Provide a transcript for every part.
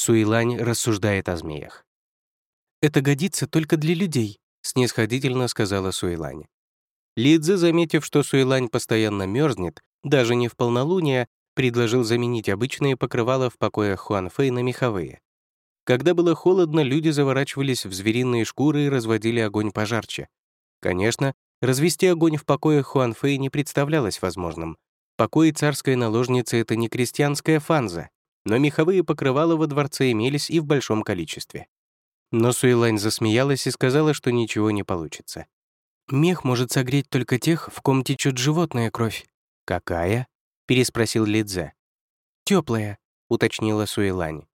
Суилань рассуждает о змеях. «Это годится только для людей», — снисходительно сказала Суилань. Лидзе, заметив, что Суилань постоянно мерзнет, даже не в полнолуние, предложил заменить обычные покрывала в покоях Хуанфэй на меховые. Когда было холодно, люди заворачивались в звериные шкуры и разводили огонь пожарче. Конечно, развести огонь в покоях Хуанфэй не представлялось возможным. Покои царской наложницы — это не крестьянская фанза, но меховые покрывала во дворце имелись и в большом количестве. Но Суэлань засмеялась и сказала, что ничего не получится. «Мех может согреть только тех, в ком течет животная кровь». «Какая?» — переспросил Лидзе. Теплая, уточнила Суэлань.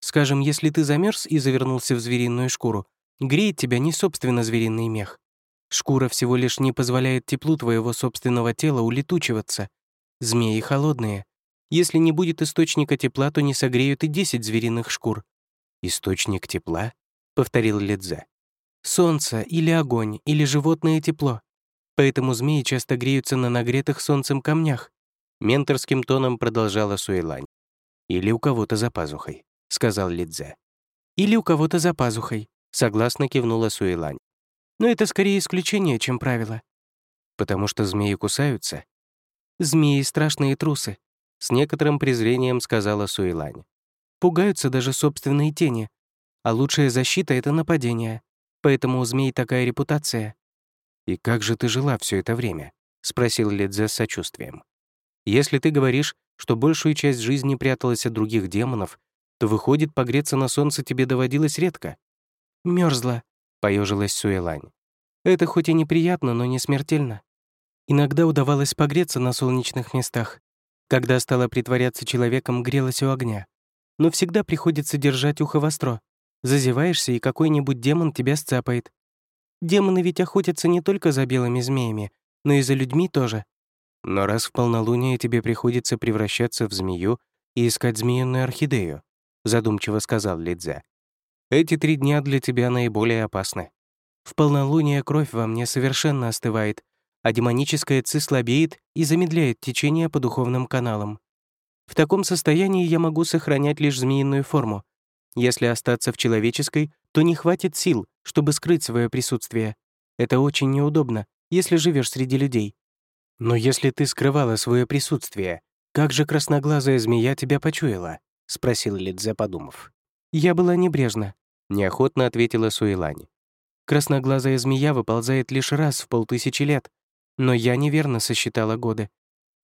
«Скажем, если ты замерз и завернулся в звериную шкуру, греет тебя не собственно звериный мех. Шкура всего лишь не позволяет теплу твоего собственного тела улетучиваться. Змеи холодные. Если не будет источника тепла, то не согреют и 10 звериных шкур. «Источник тепла?» — повторил Лидзе. «Солнце или огонь, или животное тепло. Поэтому змеи часто греются на нагретых солнцем камнях». Менторским тоном продолжала Суэлань. «Или у кого-то за пазухой», — сказал Лидзе. «Или у кого-то за пазухой», — согласно кивнула Суэлань. «Но это скорее исключение, чем правило». «Потому что змеи кусаются?» «Змеи — страшные трусы», — с некоторым презрением сказала Суэлань. «Пугаются даже собственные тени, а лучшая защита — это нападение. Поэтому у змей такая репутация». «И как же ты жила все это время?» — спросил Ледзе с сочувствием. «Если ты говоришь, что большую часть жизни пряталась от других демонов, то, выходит, погреться на солнце тебе доводилось редко». Мерзла, поежилась Суэлань. «Это хоть и неприятно, но не смертельно. Иногда удавалось погреться на солнечных местах. Когда стала притворяться человеком, грелась у огня. Но всегда приходится держать ухо востро. Зазеваешься, и какой-нибудь демон тебя сцапает. Демоны ведь охотятся не только за белыми змеями, но и за людьми тоже. Но раз в полнолуние тебе приходится превращаться в змею и искать змеиную орхидею, задумчиво сказал Лидзе. Эти три дня для тебя наиболее опасны. В полнолуние кровь во мне совершенно остывает, а демоническая ци слабеет и замедляет течение по духовным каналам. В таком состоянии я могу сохранять лишь змеиную форму, если остаться в человеческой, то не хватит сил, чтобы скрыть свое присутствие. Это очень неудобно, если живешь среди людей. Но если ты скрывала свое присутствие, как же красноглазая змея тебя почуяла? спросил Лидзе, подумав. Я была небрежна, неохотно ответила Суэлань. Красноглазая змея выползает лишь раз в полтысячи лет, но я неверно сосчитала годы.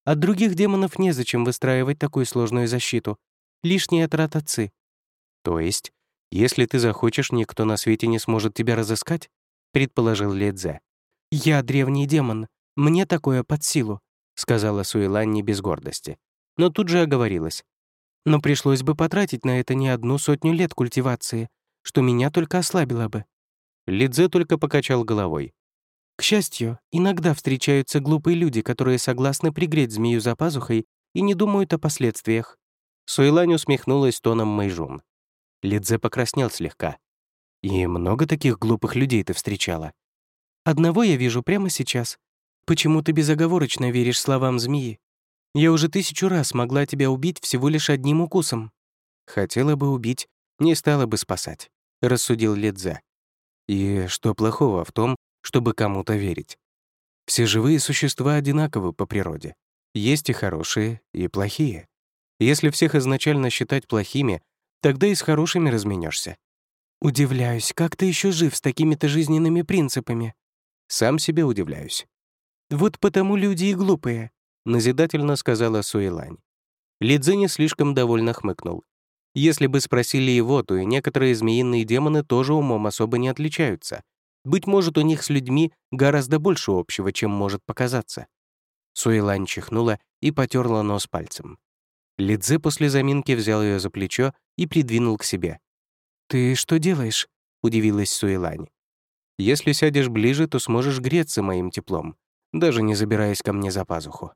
От других демонов незачем выстраивать такую сложную защиту. Лишняя трата ци. То есть, если ты захочешь, никто на свете не сможет тебя разыскать? Предположил Ледзе. «Я древний демон. Мне такое под силу», — сказала Суэлань не без гордости. Но тут же оговорилась. «Но пришлось бы потратить на это не одну сотню лет культивации, что меня только ослабило бы». Лидзе только покачал головой. К счастью, иногда встречаются глупые люди, которые согласны пригреть змею за пазухой и не думают о последствиях. Суэлань усмехнулась тоном Мэйжун. Лидзе покраснел слегка. «И много таких глупых людей ты встречала?» «Одного я вижу прямо сейчас. Почему ты безоговорочно веришь словам змеи? Я уже тысячу раз могла тебя убить всего лишь одним укусом». «Хотела бы убить, не стала бы спасать», — рассудил Лидзе. «И что плохого в том, чтобы кому-то верить? Все живые существа одинаковы по природе. Есть и хорошие, и плохие. Если всех изначально считать плохими, Тогда и с хорошими разменешься. Удивляюсь, как ты еще жив с такими-то жизненными принципами? Сам себе удивляюсь. Вот потому люди и глупые, назидательно сказала Суэлань. Лидзе слишком довольно хмыкнул. Если бы спросили его, то и некоторые змеиные демоны тоже умом особо не отличаются. Быть может, у них с людьми гораздо больше общего, чем может показаться. Суэлань чихнула и потерла нос пальцем. Лидзе после заминки взял ее за плечо и придвинул к себе. «Ты что делаешь?» — удивилась Суэлань. «Если сядешь ближе, то сможешь греться моим теплом, даже не забираясь ко мне за пазуху».